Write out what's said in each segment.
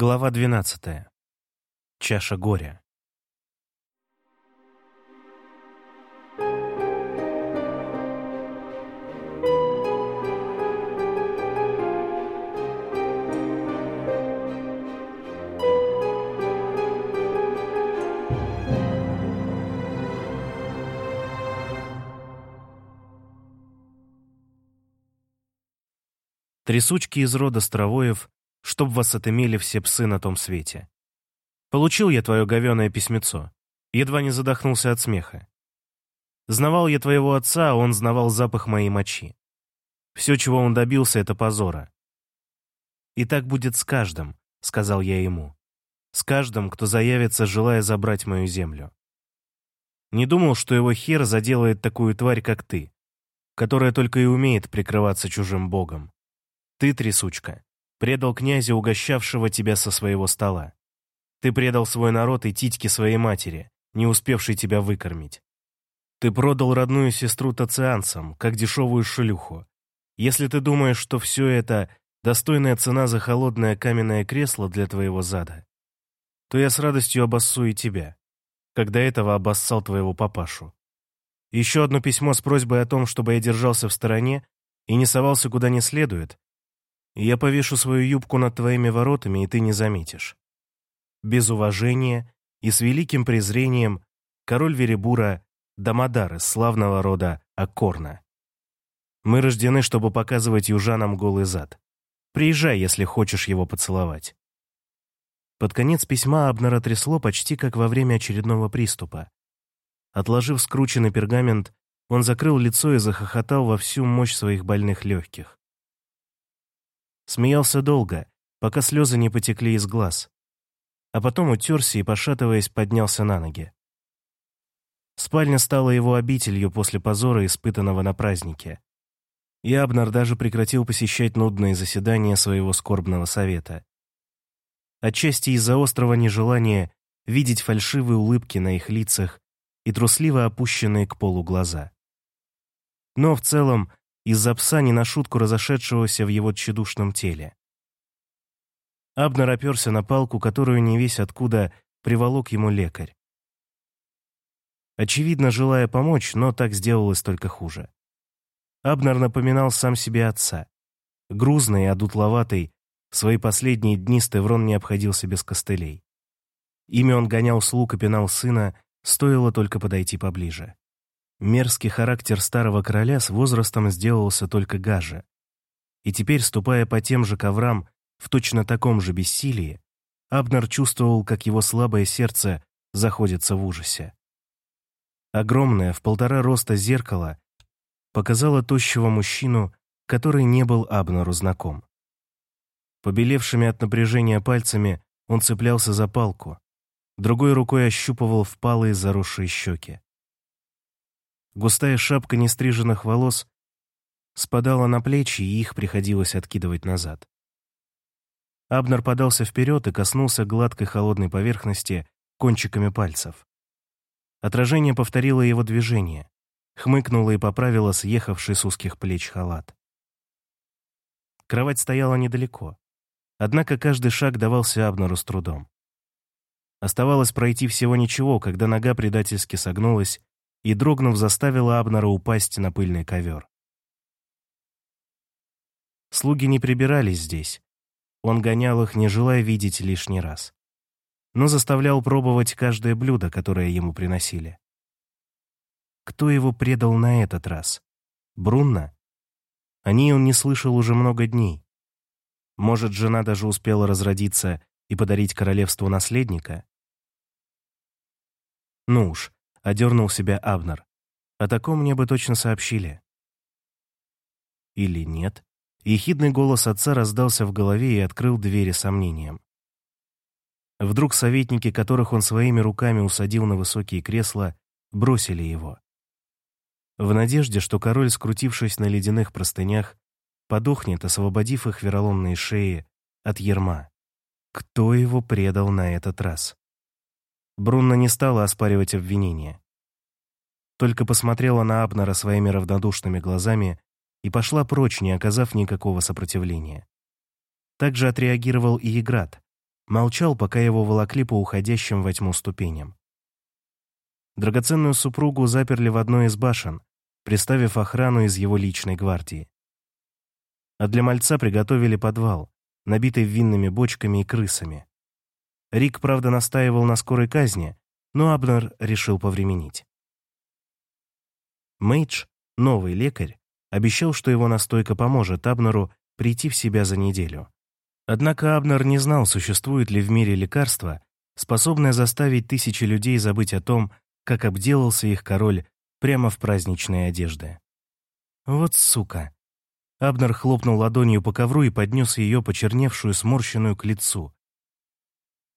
Глава 12. Чаша горя. Трясучки из рода Стравоев чтоб вас отымели все псы на том свете. Получил я твое говеное письмецо. Едва не задохнулся от смеха. Знавал я твоего отца, а он знавал запах моей мочи. Все, чего он добился, — это позора. «И так будет с каждым», — сказал я ему. «С каждым, кто заявится, желая забрать мою землю». Не думал, что его хер заделает такую тварь, как ты, которая только и умеет прикрываться чужим богом. Ты, трясучка, предал князя, угощавшего тебя со своего стола. Ты предал свой народ и титьки своей матери, не успевшей тебя выкормить. Ты продал родную сестру тацианцам, как дешевую шлюху. Если ты думаешь, что все это — достойная цена за холодное каменное кресло для твоего зада, то я с радостью обоссу и тебя, когда этого обоссал твоего папашу. Еще одно письмо с просьбой о том, чтобы я держался в стороне и не совался куда не следует, я повешу свою юбку над твоими воротами, и ты не заметишь. Без уважения и с великим презрением король Веребура Дамодар из славного рода Аккорна. Мы рождены, чтобы показывать южанам голый зад. Приезжай, если хочешь его поцеловать. Под конец письма Абнера трясло почти как во время очередного приступа. Отложив скрученный пергамент, он закрыл лицо и захохотал во всю мощь своих больных легких. Смеялся долго, пока слезы не потекли из глаз. А потом утерся и, пошатываясь, поднялся на ноги. Спальня стала его обителью после позора, испытанного на празднике. И Абнар даже прекратил посещать нудные заседания своего скорбного совета. Отчасти из-за острого нежелания видеть фальшивые улыбки на их лицах и трусливо опущенные к полу глаза. Но в целом из-за пса не на шутку разошедшегося в его тщедушном теле. Абнер оперся на палку, которую не весь откуда приволок ему лекарь. Очевидно, желая помочь, но так сделалось только хуже. Абнер напоминал сам себе отца. Грузный и одутловатый, в свои последние дни Стеврон не обходился без костылей. Ими он гонял слуг и пинал сына, стоило только подойти поближе. Мерзкий характер старого короля с возрастом сделался только гаже. И теперь, ступая по тем же коврам, в точно таком же бессилии, Абнер чувствовал, как его слабое сердце заходится в ужасе. Огромное, в полтора роста зеркало показало тощего мужчину, который не был Абнеру знаком. Побелевшими от напряжения пальцами он цеплялся за палку, другой рукой ощупывал впалые заросшие щеки. Густая шапка нестриженных волос спадала на плечи, и их приходилось откидывать назад. Абнер подался вперед и коснулся гладкой холодной поверхности кончиками пальцев. Отражение повторило его движение, хмыкнуло и поправило съехавший с узких плеч халат. Кровать стояла недалеко, однако каждый шаг давался Абнеру с трудом. Оставалось пройти всего ничего, когда нога предательски согнулась, и, дрогнув, заставила Абнера упасть на пыльный ковер. Слуги не прибирались здесь. Он гонял их, не желая видеть лишний раз. Но заставлял пробовать каждое блюдо, которое ему приносили. Кто его предал на этот раз? Брунна? О ней он не слышал уже много дней. Может, жена даже успела разродиться и подарить королевству наследника? Ну уж, — одернул себя Абнер. «О таком мне бы точно сообщили». Или нет? Ехидный голос отца раздался в голове и открыл двери сомнениям. Вдруг советники, которых он своими руками усадил на высокие кресла, бросили его. В надежде, что король, скрутившись на ледяных простынях, подохнет, освободив их вероломные шеи от ерма. Кто его предал на этот раз? Брунна не стала оспаривать обвинения. Только посмотрела на Абнера своими равнодушными глазами и пошла прочь, не оказав никакого сопротивления. Так же отреагировал и Еград, молчал, пока его волокли по уходящим во тьму ступеням. Драгоценную супругу заперли в одной из башен, приставив охрану из его личной гвардии. А для мальца приготовили подвал, набитый винными бочками и крысами. Рик, правда, настаивал на скорой казни, но Абнер решил повременить. Мейдж, новый лекарь, обещал, что его настойка поможет Абнеру прийти в себя за неделю. Однако Абнер не знал, существует ли в мире лекарство, способное заставить тысячи людей забыть о том, как обделался их король прямо в праздничной одежде. Вот сука. Абнер хлопнул ладонью по ковру и поднес ее почерневшую, сморщенную к лицу.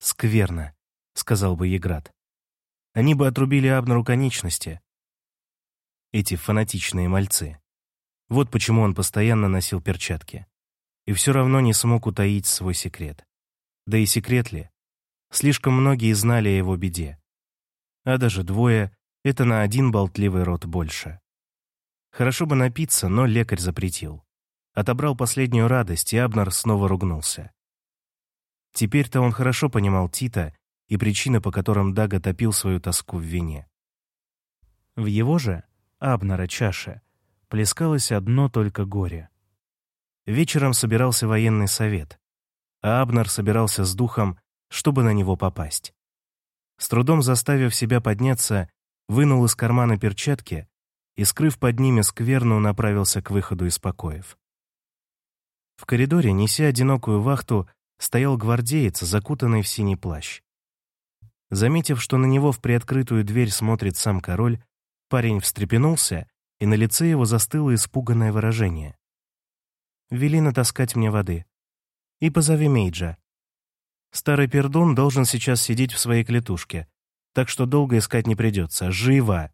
«Скверно», — сказал бы Еград. Они бы отрубили Абнеру конечности. Эти фанатичные мальцы. Вот почему он постоянно носил перчатки. И все равно не смог утаить свой секрет. Да и секрет ли? Слишком многие знали о его беде. А даже двое — это на один болтливый рот больше. Хорошо бы напиться, но лекарь запретил. Отобрал последнюю радость, и Абнер снова ругнулся. Теперь-то он хорошо понимал Тита и причины, по которым Дага топил свою тоску в вине. В его же, Абнера, чаше плескалось одно только горе. Вечером собирался военный совет, а Абнер собирался с духом, чтобы на него попасть. С трудом заставив себя подняться, вынул из кармана перчатки и, скрыв под ними скверну, направился к выходу из покоев. В коридоре, неся одинокую вахту, стоял гвардеец, закутанный в синий плащ. Заметив, что на него в приоткрытую дверь смотрит сам король, парень встрепенулся, и на лице его застыло испуганное выражение. «Вели натаскать мне воды. И позови Мейджа. Старый пердун должен сейчас сидеть в своей клетушке, так что долго искать не придется. Живо!»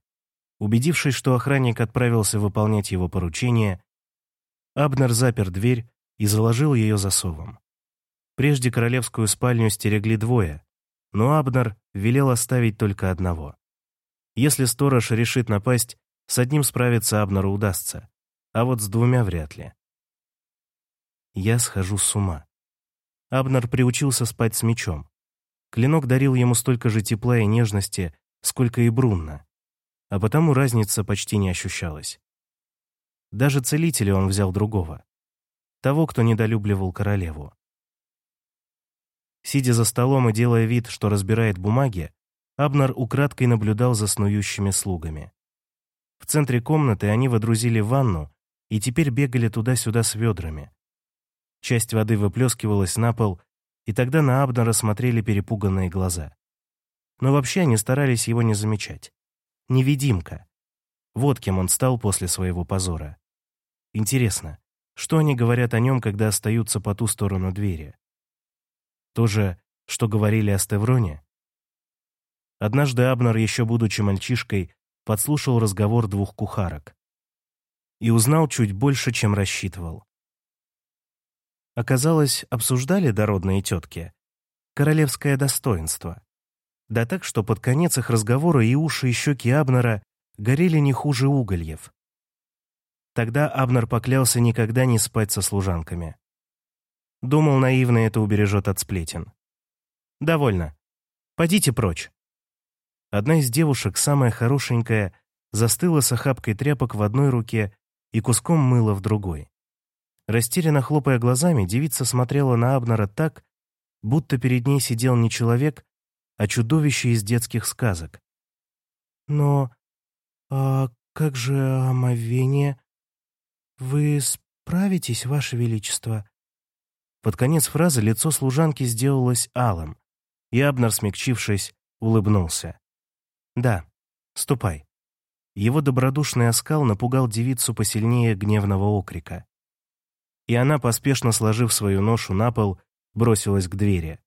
Убедившись, что охранник отправился выполнять его поручение, Абнер запер дверь и заложил ее засовом. Прежде королевскую спальню стерегли двое, но Абнер велел оставить только одного. Если сторож решит напасть, с одним справиться Абнеру удастся, а вот с двумя вряд ли. Я схожу с ума. Абнер приучился спать с мечом. Клинок дарил ему столько же тепла и нежности, сколько и Брунна, а потому разница почти не ощущалась. Даже целителя он взял другого. Того, кто недолюбливал королеву. Сидя за столом и делая вид, что разбирает бумаги, Абнар украдкой наблюдал за снующими слугами. В центре комнаты они водрузили ванну и теперь бегали туда-сюда с ведрами. Часть воды выплескивалась на пол, и тогда на Абнара смотрели перепуганные глаза. Но вообще они старались его не замечать. Невидимка. Вот кем он стал после своего позора. Интересно, что они говорят о нем, когда остаются по ту сторону двери? То же, что говорили о Стевроне? Однажды Абнер, еще будучи мальчишкой, подслушал разговор двух кухарок и узнал чуть больше, чем рассчитывал. Оказалось, обсуждали дородные тетки королевское достоинство. Да так, что под конец их разговора и уши, и щеки Абнера горели не хуже угольев. Тогда Абнер поклялся никогда не спать со служанками. Думал, наивно это убережет от сплетен. «Довольно. Пойдите прочь». Одна из девушек, самая хорошенькая, застыла с охапкой тряпок в одной руке и куском мыла в другой. Растерянно хлопая глазами, девица смотрела на Абнера так, будто перед ней сидел не человек, а чудовище из детских сказок. «Но... а как же омовение? Вы справитесь, Ваше Величество?» Под конец фразы лицо служанки сделалось алым, и Абнер, смягчившись, улыбнулся. «Да, ступай». Его добродушный оскал напугал девицу посильнее гневного окрика. И она, поспешно сложив свою ношу на пол, бросилась к двери.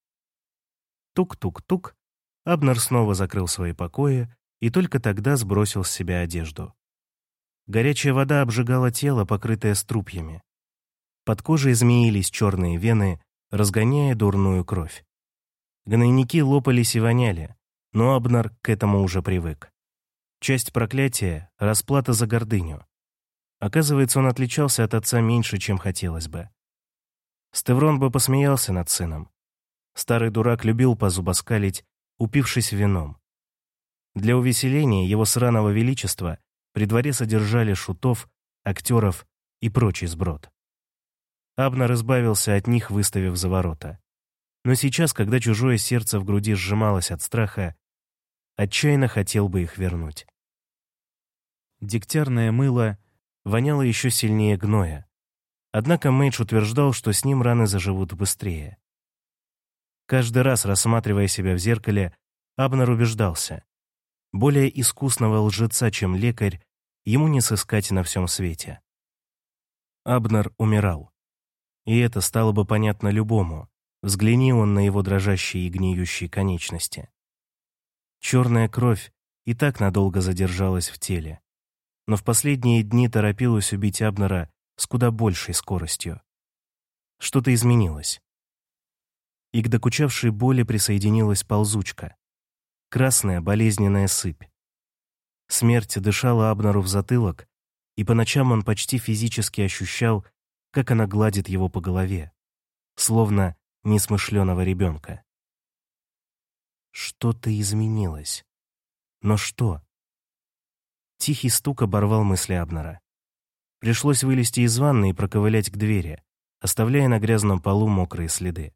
Тук-тук-тук, Абнер снова закрыл свои покои и только тогда сбросил с себя одежду. Горячая вода обжигала тело, покрытое струпьями. Под кожей змеились черные вены, разгоняя дурную кровь. Гнойники лопались и воняли, но Абнар к этому уже привык. Часть проклятия — расплата за гордыню. Оказывается, он отличался от отца меньше, чем хотелось бы. Стеврон бы посмеялся над сыном. Старый дурак любил позубоскалить, упившись вином. Для увеселения его сраного величества при дворе содержали шутов, актеров и прочий сброд. Абнер избавился от них, выставив за ворота. Но сейчас, когда чужое сердце в груди сжималось от страха, отчаянно хотел бы их вернуть. Дегтярное мыло воняло еще сильнее гноя. Однако Мэйдж утверждал, что с ним раны заживут быстрее. Каждый раз, рассматривая себя в зеркале, Абнер убеждался. Более искусного лжеца, чем лекарь, ему не сыскать на всем свете. Абнер умирал. И это стало бы понятно любому, взгляни он на его дрожащие и гниющие конечности. Черная кровь и так надолго задержалась в теле, но в последние дни торопилась убить Абнера с куда большей скоростью. Что-то изменилось и к докучавшей боли присоединилась ползучка. Красная болезненная сыпь. Смерть дышала Абнару в затылок, и по ночам он почти физически ощущал, как она гладит его по голове, словно несмышленого ребенка. Что-то изменилось. Но что? Тихий стук оборвал мысли Абнера. Пришлось вылезти из ванны и проковылять к двери, оставляя на грязном полу мокрые следы.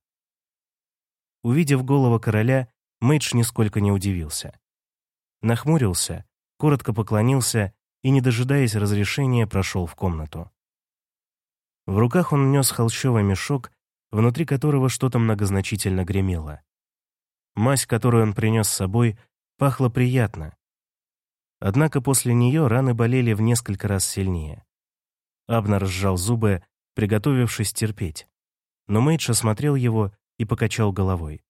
Увидев голову короля, Мэйдж нисколько не удивился. Нахмурился, коротко поклонился и, не дожидаясь разрешения, прошел в комнату. В руках он нес холщовый мешок, внутри которого что-то многозначительно гремело. Мазь, которую он принес с собой, пахла приятно. Однако после нее раны болели в несколько раз сильнее. Абнер сжал зубы, приготовившись терпеть. Но Мэйдж осмотрел его и покачал головой.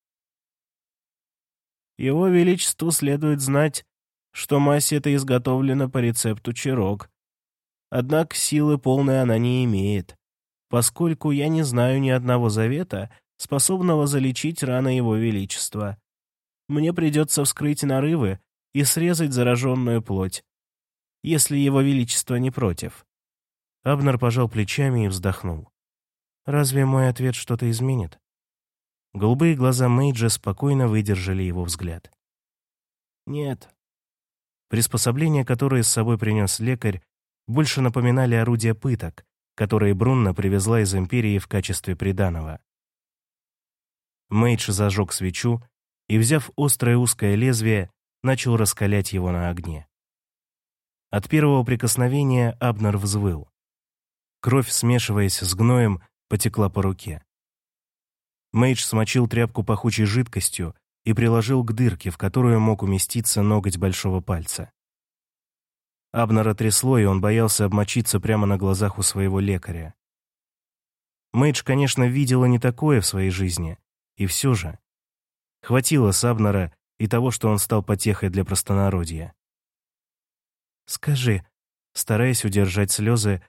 «Его Величеству следует знать, что мазь эта изготовлена по рецепту Чирок. Однако силы полной она не имеет, поскольку я не знаю ни одного завета, способного залечить раны Его Величества. Мне придется вскрыть нарывы и срезать зараженную плоть, если Его Величество не против». Абнер пожал плечами и вздохнул. «Разве мой ответ что-то изменит?» Голубые глаза Мейджа спокойно выдержали его взгляд. «Нет». Приспособления, которые с собой принес лекарь, больше напоминали орудия пыток, которые Брунна привезла из Империи в качестве приданого. Мейдж зажег свечу и, взяв острое узкое лезвие, начал раскалять его на огне. От первого прикосновения Абнер взвыл. Кровь, смешиваясь с гноем, потекла по руке. Мейдж смочил тряпку пахучей жидкостью и приложил к дырке, в которую мог уместиться ноготь большого пальца. Абнера трясло, и он боялся обмочиться прямо на глазах у своего лекаря. Мейдж, конечно, видела не такое в своей жизни, и все же. Хватило с Абнера и того, что он стал потехой для простонародья. «Скажи», стараясь удержать слезы,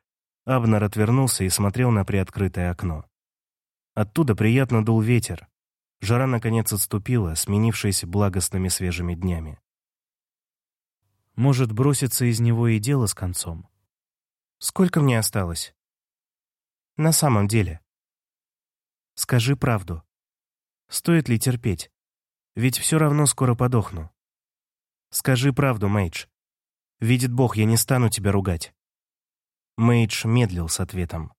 Абнер отвернулся и смотрел на приоткрытое окно. Оттуда приятно дул ветер. Жара, наконец, отступила, сменившись благостными свежими днями. Может, броситься из него и дело с концом? Сколько мне осталось? На самом деле. Скажи правду. Стоит ли терпеть? Ведь все равно скоро подохну. Скажи правду, Мейдж. Видит Бог, я не стану тебя ругать. Мейдж медлил с ответом.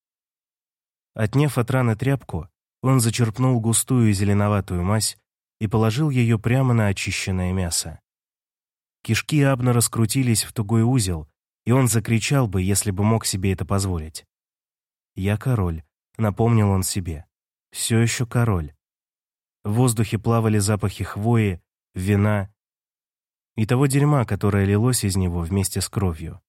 Отняв от раны тряпку, он зачерпнул густую зеленоватую мазь и положил ее прямо на очищенное мясо. Кишки Абна раскрутились в тугой узел, и он закричал бы, если бы мог себе это позволить. «Я король», — напомнил он себе. «Все еще король». В воздухе плавали запахи хвои, вина и того дерьма, которое лилось из него вместе с кровью.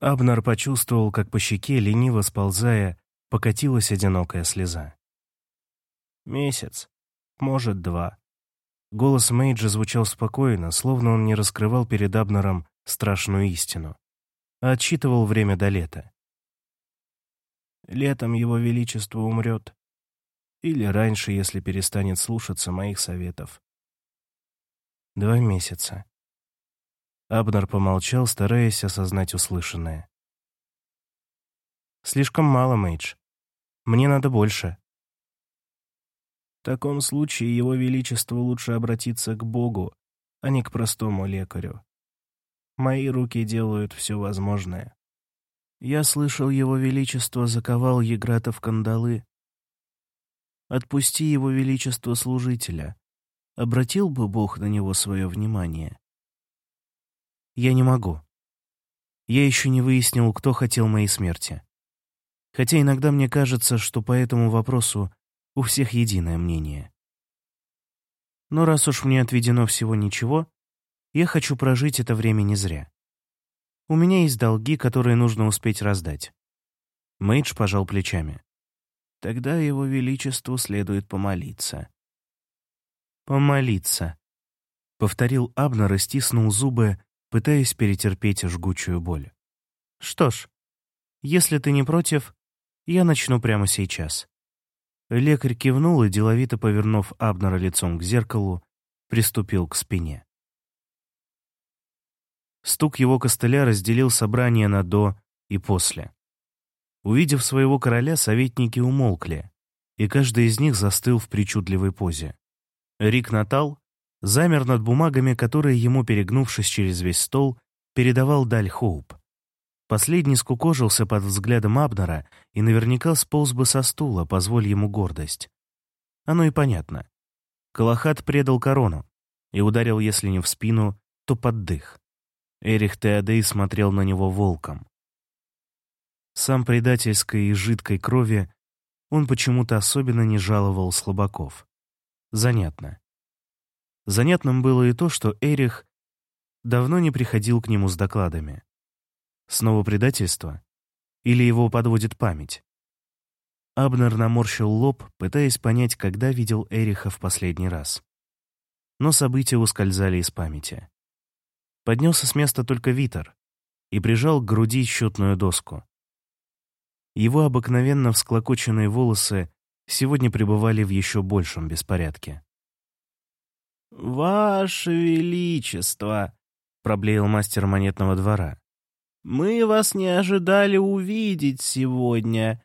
Абнар почувствовал, как по щеке, лениво сползая, покатилась одинокая слеза. «Месяц. Может, два». Голос Мейджа звучал спокойно, словно он не раскрывал перед Абнером страшную истину, а отсчитывал время до лета. «Летом его величество умрет. Или раньше, если перестанет слушаться моих советов». «Два месяца». Абнер помолчал, стараясь осознать услышанное. «Слишком мало, Мейдж. Мне надо больше. В таком случае его величеству лучше обратиться к Богу, а не к простому лекарю. Мои руки делают все возможное. Я слышал, его величество заковал Еграта в кандалы. Отпусти его величество служителя. Обратил бы Бог на него свое внимание. Я не могу. Я еще не выяснил, кто хотел моей смерти. Хотя иногда мне кажется, что по этому вопросу у всех единое мнение. Но раз уж мне отведено всего ничего, я хочу прожить это время не зря. У меня есть долги, которые нужно успеть раздать. Мэйдж пожал плечами. Тогда его величеству следует помолиться. «Помолиться», — повторил Абнер и стиснул зубы, пытаясь перетерпеть жгучую боль. «Что ж, если ты не против, я начну прямо сейчас». Лекарь кивнул и, деловито повернув Абнера лицом к зеркалу, приступил к спине. Стук его костыля разделил собрание на «до» и «после». Увидев своего короля, советники умолкли, и каждый из них застыл в причудливой позе. Рик Натал замер над бумагами, которые ему, перегнувшись через весь стол, передавал Даль Хоуп. Последний скукожился под взглядом Абнера и наверняка сполз бы со стула, позволь ему гордость. Оно и понятно. Калахат предал корону и ударил, если не в спину, то под дых. Эрих Теодей смотрел на него волком. Сам предательской и жидкой крови он почему-то особенно не жаловал слабаков. Занятно. Занятным было и то, что Эрих давно не приходил к нему с докладами. Снова предательство? Или его подводит память? Абнер наморщил лоб, пытаясь понять, когда видел Эриха в последний раз. Но события ускользали из памяти. Поднялся с места только Витер и прижал к груди счетную доску. Его обыкновенно всклокоченные волосы сегодня пребывали в еще большем беспорядке. «Ваше Величество!» — проблеял мастер монетного двора. «Мы вас не ожидали увидеть сегодня».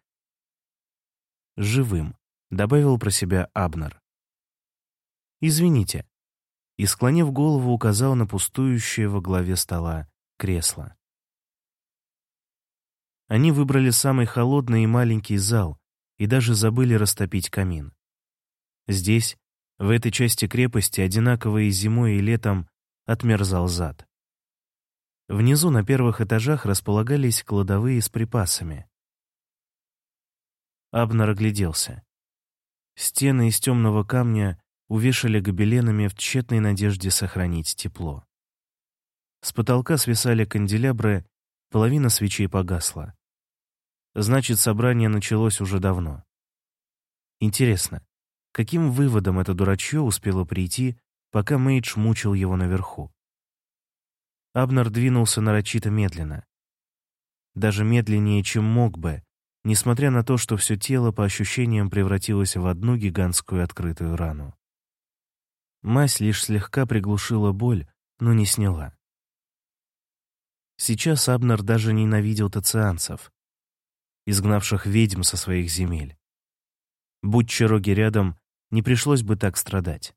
«Живым», — добавил про себя Абнер. «Извините, и, склонив голову, указал на пустующее во главе стола кресло. Они выбрали самый холодный и маленький зал и даже забыли растопить камин. Здесь, в этой части крепости, одинаково и зимой, и летом, отмерзал зад. Внизу на первых этажах располагались кладовые с припасами. Абнер огляделся. Стены из темного камня увешали гобеленами в тщетной надежде сохранить тепло. С потолка свисали канделябры, половина свечей погасла. Значит, собрание началось уже давно. Интересно, каким выводом это дурачье успело прийти, пока Мейдж мучил его наверху? Абнер двинулся нарочито медленно. Даже медленнее, чем мог бы, несмотря на то, что все тело по ощущениям превратилось в одну гигантскую открытую рану. Мазь лишь слегка приглушила боль, но не сняла. Сейчас Абнер даже ненавидел тацианцев, изгнавших ведьм со своих земель. Будь чароги рядом, не пришлось бы так страдать.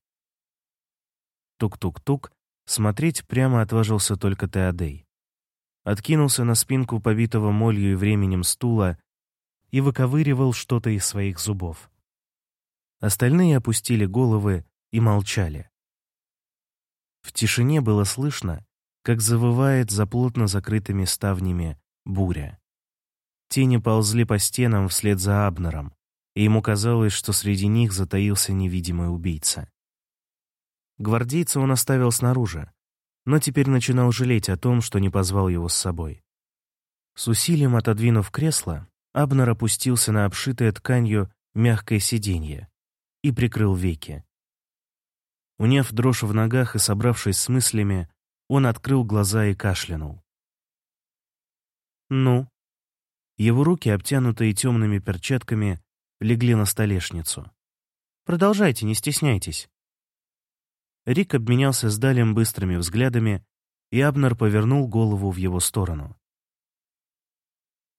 Тук-тук-тук, смотреть прямо отважился только Теодей. Откинулся на спинку побитого молью и временем стула и выковыривал что-то из своих зубов. Остальные опустили головы и молчали. В тишине было слышно, как завывает за плотно закрытыми ставнями буря. Тени ползли по стенам вслед за Абнером, и ему казалось, что среди них затаился невидимый убийца. Гвардейца он оставил снаружи, но теперь начинал жалеть о том, что не позвал его с собой. С усилием отодвинув кресло, Абнер опустился на обшитое тканью мягкое сиденье и прикрыл веки. Уняв дрожь в ногах и собравшись с мыслями, он открыл глаза и кашлянул. «Ну?» Его руки, обтянутые темными перчатками, легли на столешницу. «Продолжайте, не стесняйтесь». Рик обменялся с Далем быстрыми взглядами, и Абнер повернул голову в его сторону.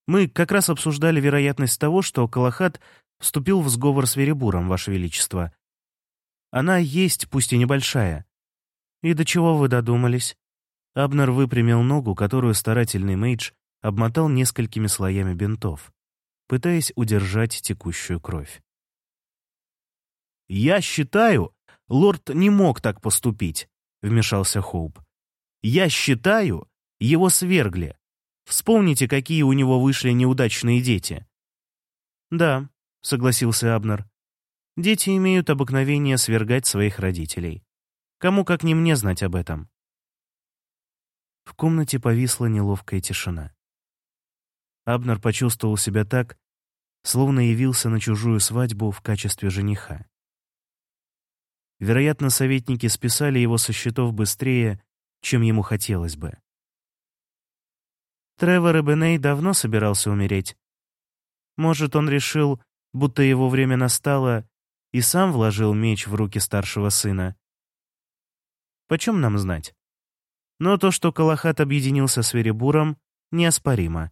«Мы как раз обсуждали вероятность того, что Калахат вступил в сговор с Веребуром, Ваше Величество, Она есть, пусть и небольшая. И до чего вы додумались? Абнер выпрямил ногу, которую старательный Мейдж обмотал несколькими слоями бинтов, пытаясь удержать текущую кровь. «Я считаю, лорд не мог так поступить», — вмешался Хоуп. «Я считаю, его свергли. Вспомните, какие у него вышли неудачные дети». «Да», — согласился Абнер. «Дети имеют обыкновение свергать своих родителей. Кому как не мне знать об этом?» В комнате повисла неловкая тишина. Абнер почувствовал себя так, словно явился на чужую свадьбу в качестве жениха. Вероятно, советники списали его со счетов быстрее, чем ему хотелось бы. Тревор Эбеней давно собирался умереть. Может, он решил, будто его время настало, и сам вложил меч в руки старшего сына. Почем нам знать? Но то, что Калахат объединился с Веребуром, неоспоримо.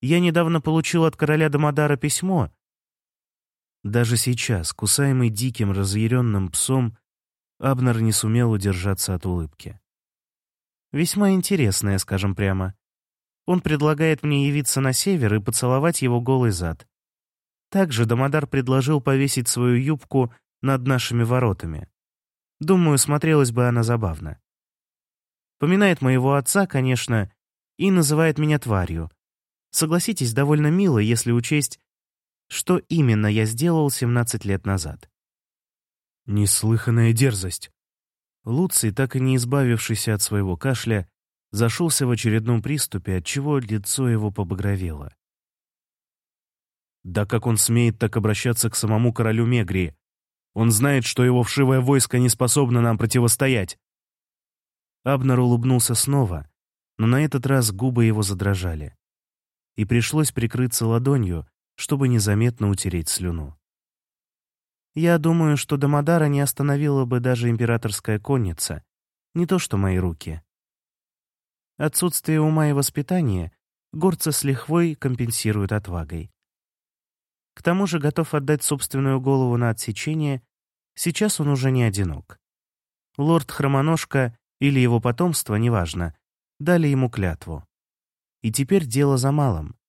Я недавно получил от короля Дамадара письмо, даже сейчас, кусаемый диким, разъяренным псом, Абнер не сумел удержаться от улыбки. Весьма интересное, скажем прямо. Он предлагает мне явиться на север и поцеловать его голый зад. Также Дамодар предложил повесить свою юбку над нашими воротами. Думаю, смотрелась бы она забавно. Поминает моего отца, конечно, и называет меня тварью. Согласитесь, довольно мило, если учесть, что именно я сделал 17 лет назад. Неслыханная дерзость. Луций, так и не избавившийся от своего кашля, зашелся в очередном приступе, отчего лицо его побагровело. Да как он смеет так обращаться к самому королю Мегрии? Он знает, что его вшивое войско не способно нам противостоять. Абнер улыбнулся снова, но на этот раз губы его задрожали. И пришлось прикрыться ладонью, чтобы незаметно утереть слюну. Я думаю, что Дамадара не остановила бы даже императорская конница, не то что мои руки. Отсутствие ума и воспитания горца с лихвой компенсируют отвагой. К тому же готов отдать собственную голову на отсечение, сейчас он уже не одинок. Лорд Хромоножка или его потомство, неважно, дали ему клятву. И теперь дело за малым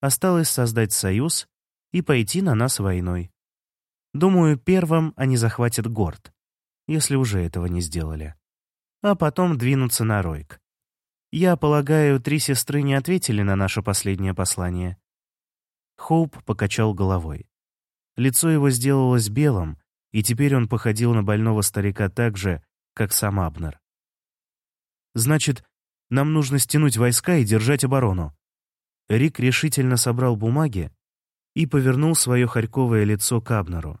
Осталось создать союз и пойти на нас войной. Думаю, первым они захватят Горд, если уже этого не сделали. А потом двинутся на Ройк. Я полагаю, три сестры не ответили на наше последнее послание. Хоуп покачал головой. Лицо его сделалось белым, и теперь он походил на больного старика так же, как сам Абнер. «Значит, нам нужно стянуть войска и держать оборону. Рик решительно собрал бумаги и повернул свое хорьковое лицо к Абнеру.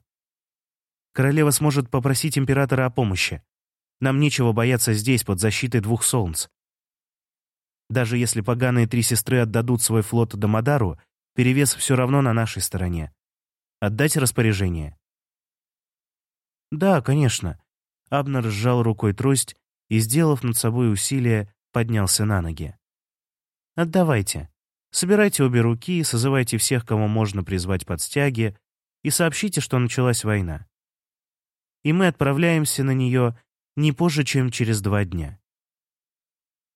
«Королева сможет попросить императора о помощи. Нам нечего бояться здесь, под защитой двух солнц. Даже если поганые три сестры отдадут свой флот Дамадару, перевес все равно на нашей стороне. Отдать распоряжение?» «Да, конечно». Абнер сжал рукой трость и, сделав над собой усилие, поднялся на ноги. «Отдавайте. Собирайте обе руки, созывайте всех, кого можно призвать под стяги, и сообщите, что началась война. И мы отправляемся на нее не позже, чем через два дня.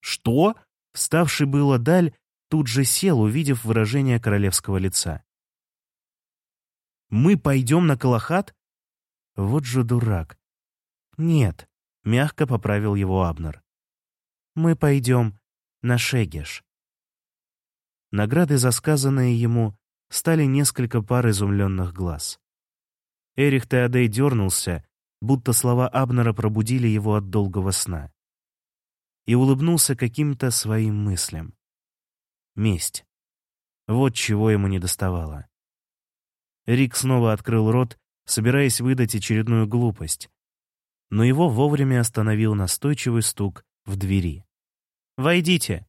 «Что?» — вставший было Даль тут же сел, увидев выражение королевского лица. «Мы пойдем на Калахат?» Вот же дурак. «Нет», — мягко поправил его Абнер. «Мы пойдем на Шегеш». Награды за сказанное ему стали несколько пар изумленных глаз. Эрих Теодей дернулся, будто слова Абнера пробудили его от долгого сна. И улыбнулся каким-то своим мыслям. Месть. Вот чего ему не доставало. Рик снова открыл рот, собираясь выдать очередную глупость, но его вовремя остановил настойчивый стук в двери. «Войдите!»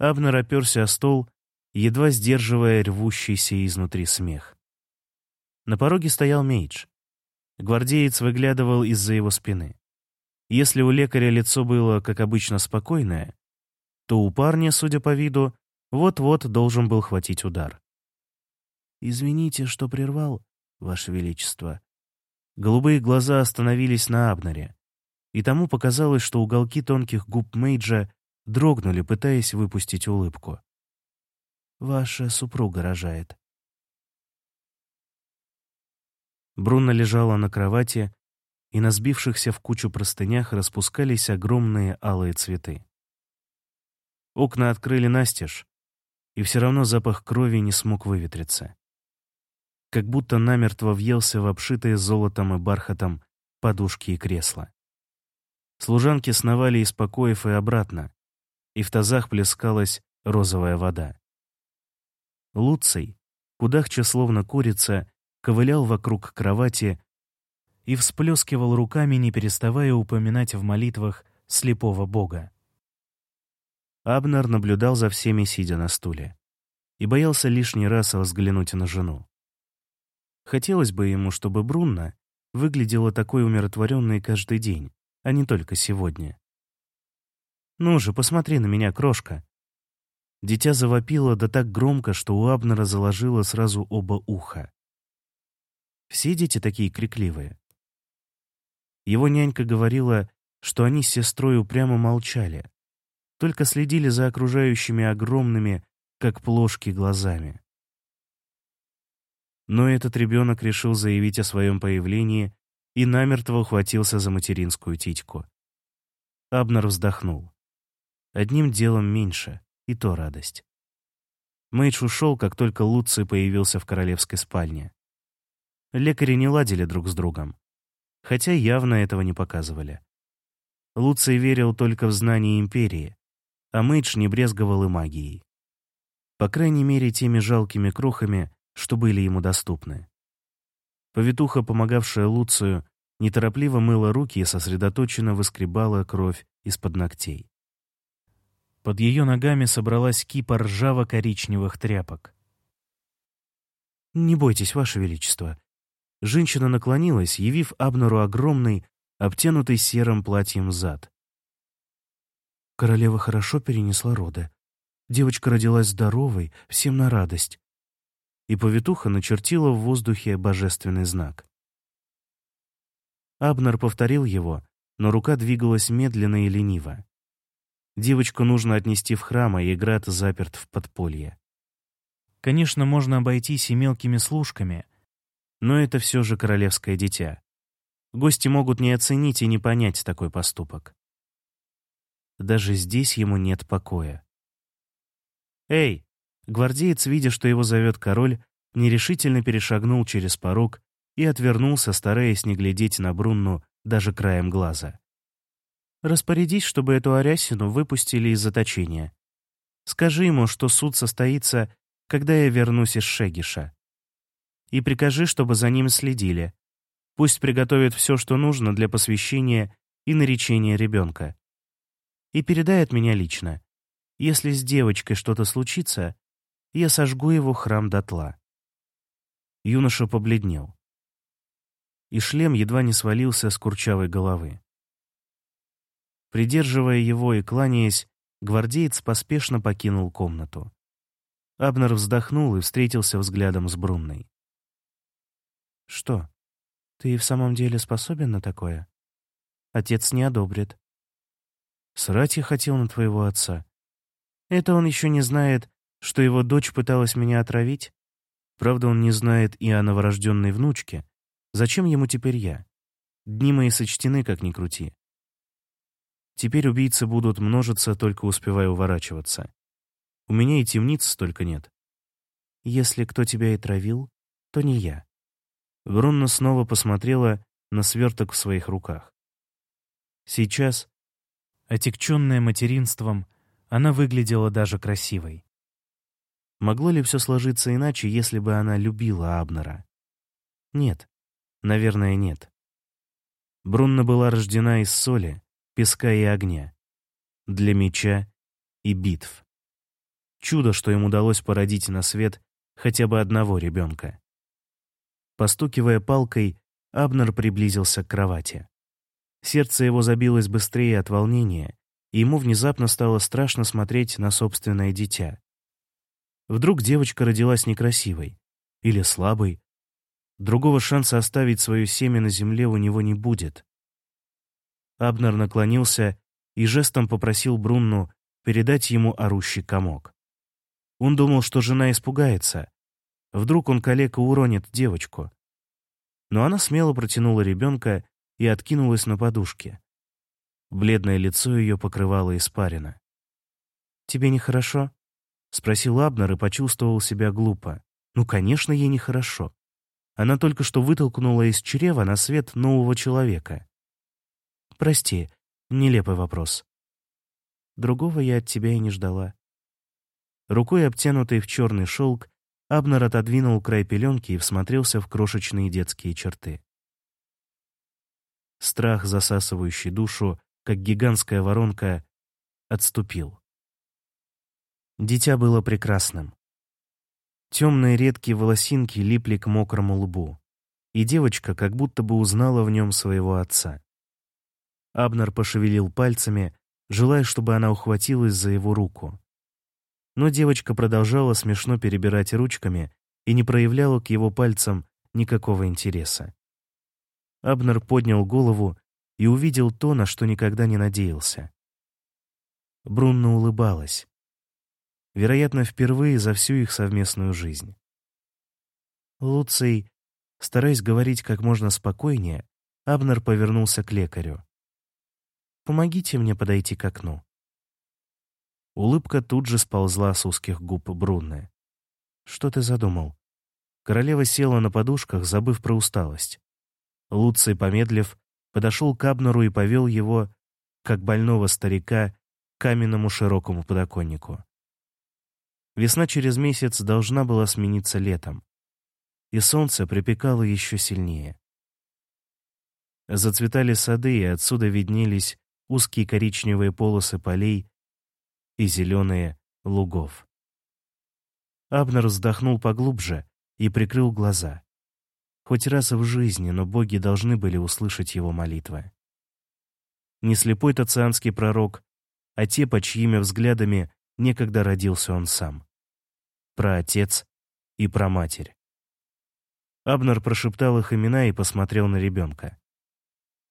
Абнер оперся о стол, едва сдерживая рвущийся изнутри смех. На пороге стоял Мейдж. Гвардеец выглядывал из-за его спины. Если у лекаря лицо было, как обычно, спокойное, то у парня, судя по виду, вот-вот должен был хватить удар. «Извините, что прервал, Ваше Величество. Голубые глаза остановились на Абнере, и тому показалось, что уголки тонких губ Мейджа дрогнули, пытаясь выпустить улыбку. «Ваша супруга рожает». Брунна лежала на кровати, и на сбившихся в кучу простынях распускались огромные алые цветы. Окна открыли настежь, и все равно запах крови не смог выветриться. Как будто намертво въелся в обшитые золотом и бархатом подушки и кресла. Служанки сновали из покоев и обратно, и в тазах плескалась розовая вода. Луций, кудахча словно курица, ковылял вокруг кровати и всплескивал руками, не переставая упоминать в молитвах слепого бога. Абнер наблюдал за всеми, сидя на стуле, и боялся лишний раз взглянуть на жену. Хотелось бы ему, чтобы Брунна выглядела такой умиротворенной каждый день, а не только сегодня. «Ну же, посмотри на меня, крошка!» Дитя завопило да так громко, что у Абнера заложило сразу оба уха. Все дети такие крикливые. Его нянька говорила, что они с сестрой упрямо молчали, только следили за окружающими огромными, как плошки, глазами. Но этот ребенок решил заявить о своем появлении и намертво ухватился за материнскую титьку. Абнер вздохнул. Одним делом меньше, и то радость. Мэйдж ушел, как только Луций появился в королевской спальне. Лекари не ладили друг с другом, хотя явно этого не показывали. Луций верил только в знания империи, а Мэйдж не брезговал и магией. По крайней мере, теми жалкими крохами, что были ему доступны. Повитуха, помогавшая Луцию, неторопливо мыла руки и сосредоточенно выскребала кровь из-под ногтей. Под ее ногами собралась кипа ржаво-коричневых тряпок. «Не бойтесь, Ваше Величество», Женщина наклонилась, явив Абнеру огромный, обтянутый серым платьем зад. Королева хорошо перенесла роды. Девочка родилась здоровой, всем на радость. И повитуха начертила в воздухе божественный знак. Абнер повторил его, но рука двигалась медленно и лениво. Девочку нужно отнести в храм, а Играт заперт в подполье. Конечно, можно обойтись и мелкими служками, но это все же королевское дитя. Гости могут не оценить и не понять такой поступок. Даже здесь ему нет покоя. «Эй!» Гвардеец, видя, что его зовет король, нерешительно перешагнул через порог и отвернулся, стараясь не глядеть на Брунну даже краем глаза. «Распорядись, чтобы эту Арясину выпустили из заточения. Скажи ему, что суд состоится, когда я вернусь из Шегиша и прикажи, чтобы за ним следили. Пусть приготовят все, что нужно для посвящения и наречения ребенка. И передай от меня лично. Если с девочкой что-то случится, я сожгу его храм дотла». Юноша побледнел. И шлем едва не свалился с курчавой головы. Придерживая его и кланяясь, гвардеец поспешно покинул комнату. Абнер вздохнул и встретился взглядом с Брунной. «Что? Ты в самом деле способен на такое? Отец не одобрит». «Срать я хотел на твоего отца. Это он еще не знает, что его дочь пыталась меня отравить? Правда, он не знает и о новорожденной внучке. Зачем ему теперь я? Дни мои сочтены, как ни крути. Теперь убийцы будут множиться, только успевая уворачиваться. У меня и темниц столько нет. Если кто тебя и травил, то не я. Брунна снова посмотрела на сверток в своих руках. Сейчас, отекченная материнством, она выглядела даже красивой. Могло ли все сложиться иначе, если бы она любила Абнера? Нет, наверное, нет. Брунна была рождена из соли, песка и огня, для меча и битв. Чудо, что им удалось породить на свет хотя бы одного ребенка. Постукивая палкой, Абнер приблизился к кровати. Сердце его забилось быстрее от волнения, и ему внезапно стало страшно смотреть на собственное дитя. Вдруг девочка родилась некрасивой или слабой. Другого шанса оставить свое семя на земле у него не будет. Абнер наклонился и жестом попросил Брунну передать ему орущий комок. Он думал, что жена испугается. Вдруг он калека уронит девочку. Но она смело протянула ребенка и откинулась на подушке. Бледное лицо ее покрывало испарина. «Тебе нехорошо?» — спросил Абнер и почувствовал себя глупо. «Ну, конечно, ей нехорошо. Она только что вытолкнула из чрева на свет нового человека. Прости, нелепый вопрос. Другого я от тебя и не ждала. Рукой, обтянутой в черный шелк, Абнер отодвинул край пеленки и всмотрелся в крошечные детские черты. Страх, засасывающий душу, как гигантская воронка, отступил. Дитя было прекрасным. Темные редкие волосинки липли к мокрому лбу, и девочка как будто бы узнала в нем своего отца. Абнер пошевелил пальцами, желая, чтобы она ухватилась за его руку. Но девочка продолжала смешно перебирать ручками и не проявляла к его пальцам никакого интереса. Абнер поднял голову и увидел то, на что никогда не надеялся. Брунна улыбалась вероятно, впервые за всю их совместную жизнь. Луций, стараясь говорить как можно спокойнее, Абнер повернулся к лекарю. «Помогите мне подойти к окну». Улыбка тут же сползла с узких губ Брунны. «Что ты задумал?» Королева села на подушках, забыв про усталость. Луций, помедлив, подошел к Абнеру и повел его, как больного старика, к каменному широкому подоконнику. Весна через месяц должна была смениться летом, и солнце припекало еще сильнее. Зацветали сады, и отсюда виднелись узкие коричневые полосы полей и зеленые лугов. Абнер вздохнул поглубже и прикрыл глаза. Хоть раз в жизни, но боги должны были услышать его молитвы. Не слепой тацианский пророк, а те, по чьими взглядами некогда родился он сам. Про отец и про матерь. Абнер прошептал их имена и посмотрел на ребенка.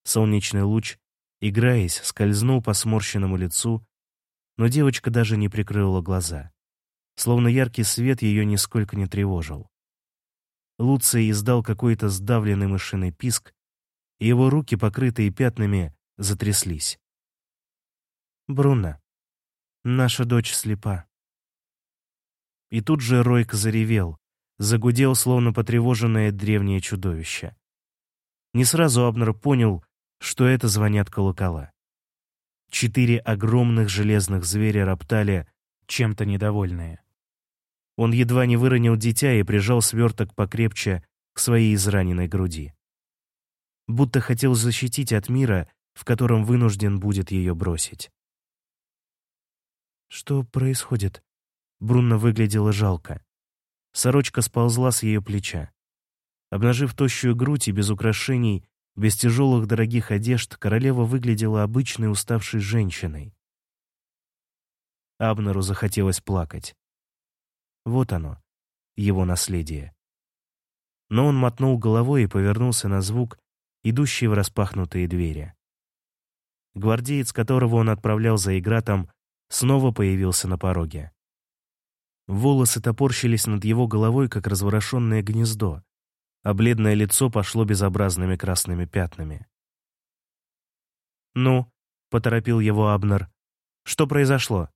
Солнечный луч, играясь, скользнул по сморщенному лицу, но девочка даже не прикрыла глаза, словно яркий свет ее нисколько не тревожил. Луций издал какой-то сдавленный мышиный писк, и его руки, покрытые пятнами, затряслись. «Бруно, наша дочь слепа». И тут же Ройк заревел, загудел, словно потревоженное древнее чудовище. Не сразу Абнер понял, что это звонят колокола. Четыре огромных железных зверя роптали, чем-то недовольные. Он едва не выронил дитя и прижал сверток покрепче к своей израненной груди. Будто хотел защитить от мира, в котором вынужден будет ее бросить. «Что происходит?» Брунна выглядела жалко. Сорочка сползла с ее плеча. Обнажив тощую грудь и без украшений, без тяжелых дорогих одежд, королева выглядела обычной уставшей женщиной. Абнеру захотелось плакать. Вот оно, его наследие. Но он мотнул головой и повернулся на звук, идущий в распахнутые двери. Гвардеец, которого он отправлял за Игратом, снова появился на пороге. Волосы топорщились над его головой, как разворошенное гнездо, а бледное лицо пошло безобразными красными пятнами. «Ну?» — поторопил его Абнер. «Что произошло?»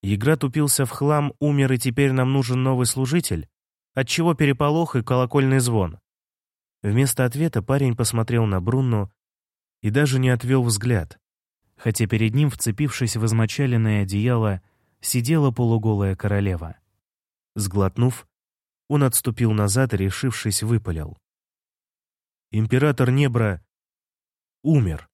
Игра тупился в хлам, умер, и теперь нам нужен новый служитель? Отчего переполох и колокольный звон?» Вместо ответа парень посмотрел на Брунну и даже не отвел взгляд, хотя перед ним, вцепившись в измочаленное одеяло, сидела полуголая королева. Сглотнув, он отступил назад и, решившись, выпалил. «Император Небра умер».